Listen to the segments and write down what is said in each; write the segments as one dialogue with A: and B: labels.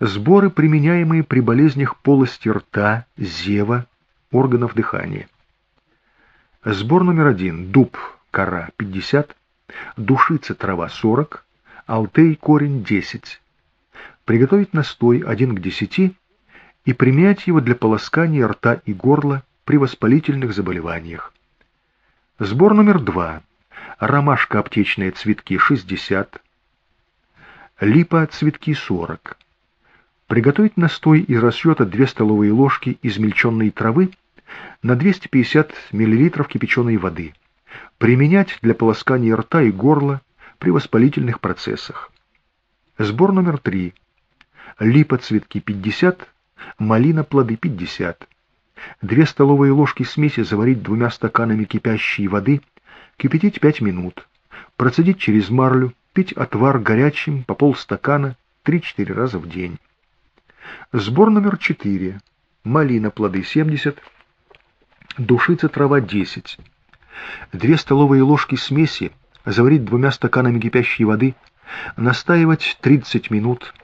A: Сборы, применяемые при болезнях полости рта, зева, органов дыхания. Сбор номер один. Дуб, кора 50, душица трава 40, алтей корень 10. Приготовить настой 1 к 10 и применять его для полоскания рта и горла при воспалительных заболеваниях. Сбор номер два. Ромашка аптечные цветки 60, липа цветки 40. Приготовить настой из расчета 2 столовые ложки измельченной травы на 250 мл кипяченой воды. Применять для полоскания рта и горла при воспалительных процессах. Сбор номер 3. Липа цветки 50, малина плоды 50. 2 столовые ложки смеси заварить двумя стаканами кипящей воды, кипятить 5 минут. Процедить через марлю, пить отвар горячим по полстакана 3-4 раза в день. Сбор номер 4. Малина плоды 70, душица трава 10. 2 столовые ложки смеси заварить двумя стаканами кипящей воды, настаивать 30 минут,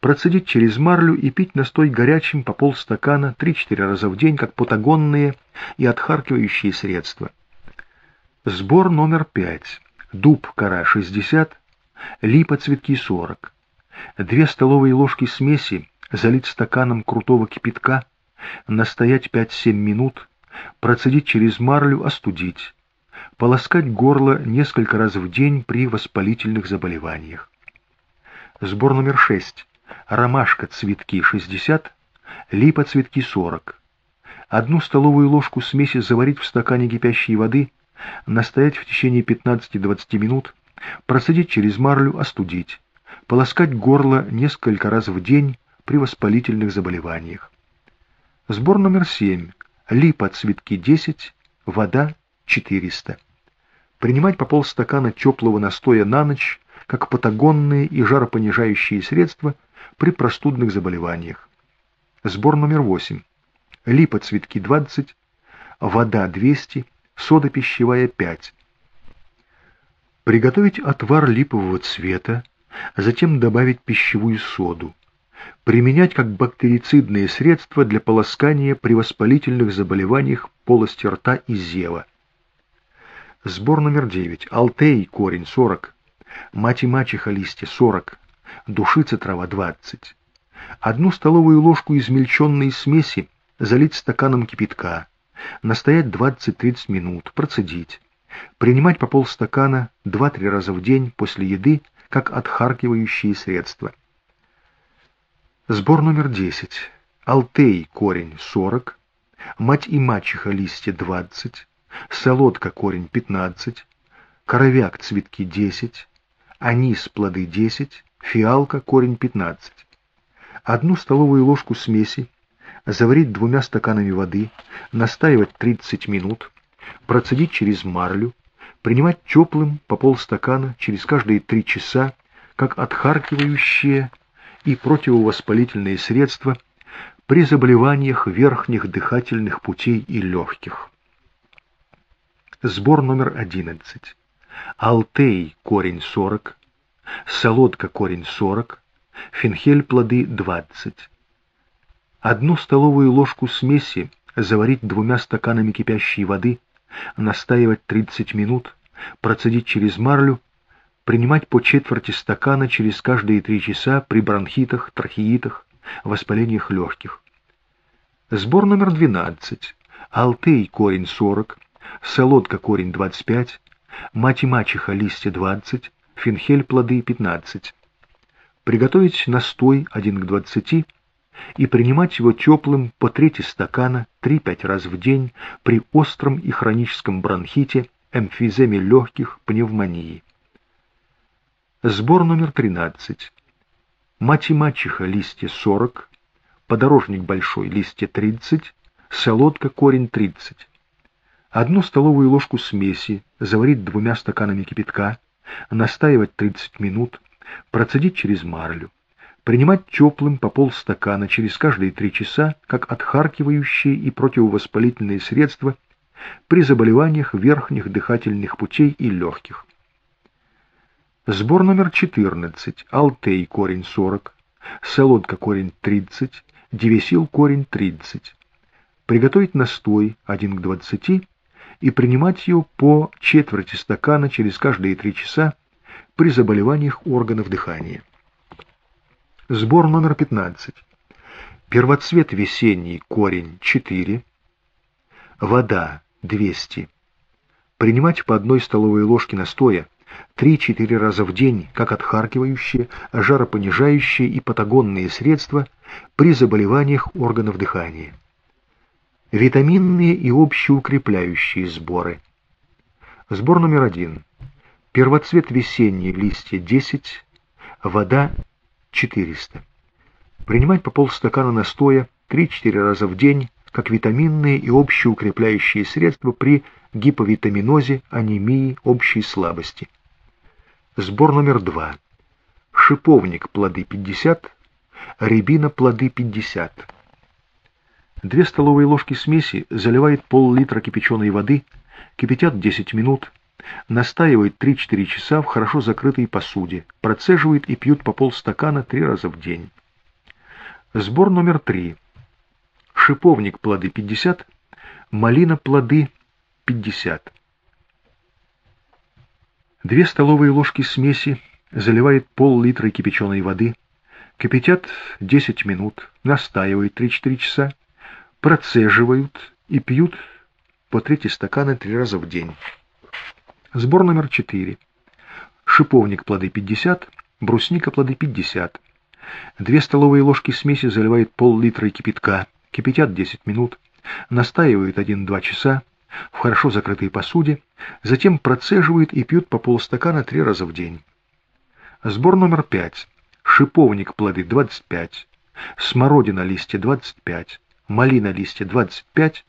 A: процедить через марлю и пить настой горячим по полстакана 3-4 раза в день, как патагонные и отхаркивающие средства. Сбор номер 5. Дуб кора 60, липа цветки 40. 2 столовые ложки смеси залить стаканом крутого кипятка, настоять 5-7 минут, процедить через марлю, остудить, полоскать горло несколько раз в день при воспалительных заболеваниях. Сбор номер 6. Ромашка цветки 60, липа цветки 40. Одну столовую ложку смеси заварить в стакане кипящей воды, настоять в течение 15-20 минут, процедить через марлю, остудить, полоскать горло несколько раз в день при воспалительных заболеваниях. Сбор номер 7. Липа цветки 10, вода 400. Принимать по полстакана теплого настоя на ночь, как патагонные и жаропонижающие средства при простудных заболеваниях. Сбор номер 8. Липа цветки 20, вода 200, сода пищевая 5. Приготовить отвар липового цвета, затем добавить пищевую соду. Применять как бактерицидные средства для полоскания при воспалительных заболеваниях полости рта и зева. Сбор номер 9. Алтей, корень 40. Мать и мачеха листья 40. Душица трава 20. Одну столовую ложку измельченной смеси залить стаканом кипятка. Настоять 20-30 минут, процедить. Принимать по полстакана 2-3 раза в день после еды, как отхаркивающие средства. Сбор номер 10. Алтей, корень 40. Мать и мачеха листья 20. Солодка, корень 15. Коровяк, цветки 10. Анис, плоды 10. Фиалка, корень 15. Одну столовую ложку смеси заварить двумя стаканами воды, настаивать 30 минут, процедить через марлю, принимать теплым по полстакана через каждые 3 часа, как отхаркивающие и противовоспалительные средства при заболеваниях верхних дыхательных путей и легких. Сбор номер 11. Алтей корень 40, солодка корень 40, фенхель плоды 20. Одну столовую ложку смеси заварить двумя стаканами кипящей воды, настаивать 30 минут, процедить через марлю, принимать по четверти стакана через каждые три часа при бронхитах, трахеитах, воспалениях легких. Сбор номер 12. Алтей корень 40, солодка корень 25, мать и мачеха листья 20, фенхель плоды 15. Приготовить настой 1 к 20 и принимать его теплым по трети стакана 3-5 раз в день при остром и хроническом бронхите, эмфиземе легких, пневмонии. Сбор номер 13. Мать и мачеха листья 40, подорожник большой листья 30, солодка корень 30. Одну столовую ложку смеси заварить двумя стаканами кипятка, настаивать 30 минут, процедить через марлю принимать теплым по полстакана через каждые три часа, как отхаркивающие и противовоспалительные средства при заболеваниях верхних дыхательных путей и легких. Сбор номер 14. Алтей, корень 40. солодка корень 30, девесил корень 30. Приготовить настой 1 к 20 и принимать ее по четверти стакана через каждые 3 часа при заболеваниях органов дыхания. Сбор номер 15. Первоцвет весенний, корень 4. Вода 200. Принимать по одной столовой ложке настоя 3-4 раза в день, как отхаркивающие, жаропонижающие и патагонные средства при заболеваниях органов дыхания. Витаминные и общеукрепляющие сборы. Сбор номер один. Первоцвет весенний, листья 10, вода 400. Принимать по полстакана настоя 3-4 раза в день, как витаминные и общеукрепляющие средства при гиповитаминозе, анемии, общей слабости. Сбор номер два. Шиповник плоды 50, рябина плоды 50. Две столовые ложки смеси заливает пол-литра кипяченой воды, кипятят 10 минут, настаивают 3-4 часа в хорошо закрытой посуде, процеживают и пьют по полстакана три раза в день. Сбор номер три. Шиповник плоды 50, малина плоды 50. Две столовые ложки смеси заливает пол-литра кипяченой воды, кипятят 10 минут, настаивают 3-4 часа, процеживают и пьют по трети стакана три раза в день. Сбор номер 4. Шиповник плоды 50, брусника плоды 50. Две столовые ложки смеси заливает пол-литра кипятка, кипятят 10 минут, настаивают 1-2 часа, в хорошо закрытой посуде, затем процеживают и пьют по полстакана три раза в день. Сбор номер пять. Шиповник плоды 25, смородина листья 25, малина листья 25,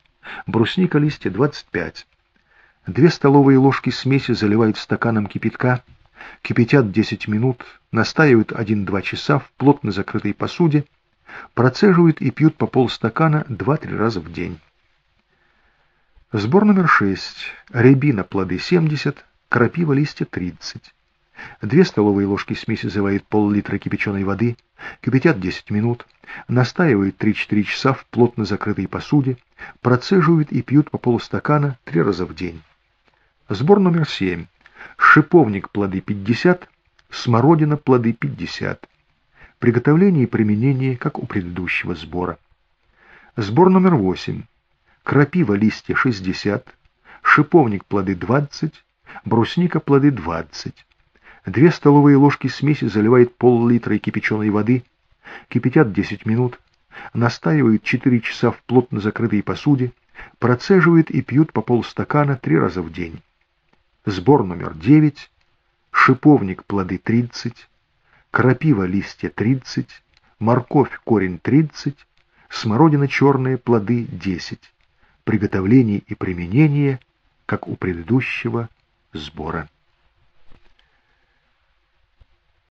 A: брусника листья 25. Две столовые ложки смеси заливают стаканом кипятка, кипятят 10 минут, настаивают 1-2 часа в плотно закрытой посуде, процеживают и пьют по полстакана 2-3 раза в день. Сбор номер 6. Рябина плоды 70, крапива листья 30. Две столовые ложки смеси заливают пол-литра кипяченой воды, кипятят 10 минут, настаивают 3-4 часа в плотно закрытой посуде, процеживают и пьют по полустакана 3 раза в день. Сбор номер 7. Шиповник плоды 50, смородина плоды 50. Приготовление и применение, как у предыдущего сбора. Сбор номер 8 крапива листья 60, шиповник плоды 20, брусника плоды 20. Две столовые ложки смеси заливает пол-литра кипяченой воды, кипятят 10 минут, настаивают 4 часа в плотно закрытой посуде, процеживают и пьют по полстакана три раза в день. Сбор номер 9, шиповник плоды 30, крапива листья 30, морковь корень 30, смородина черные плоды 10 приготовление и применение, как у предыдущего сбора.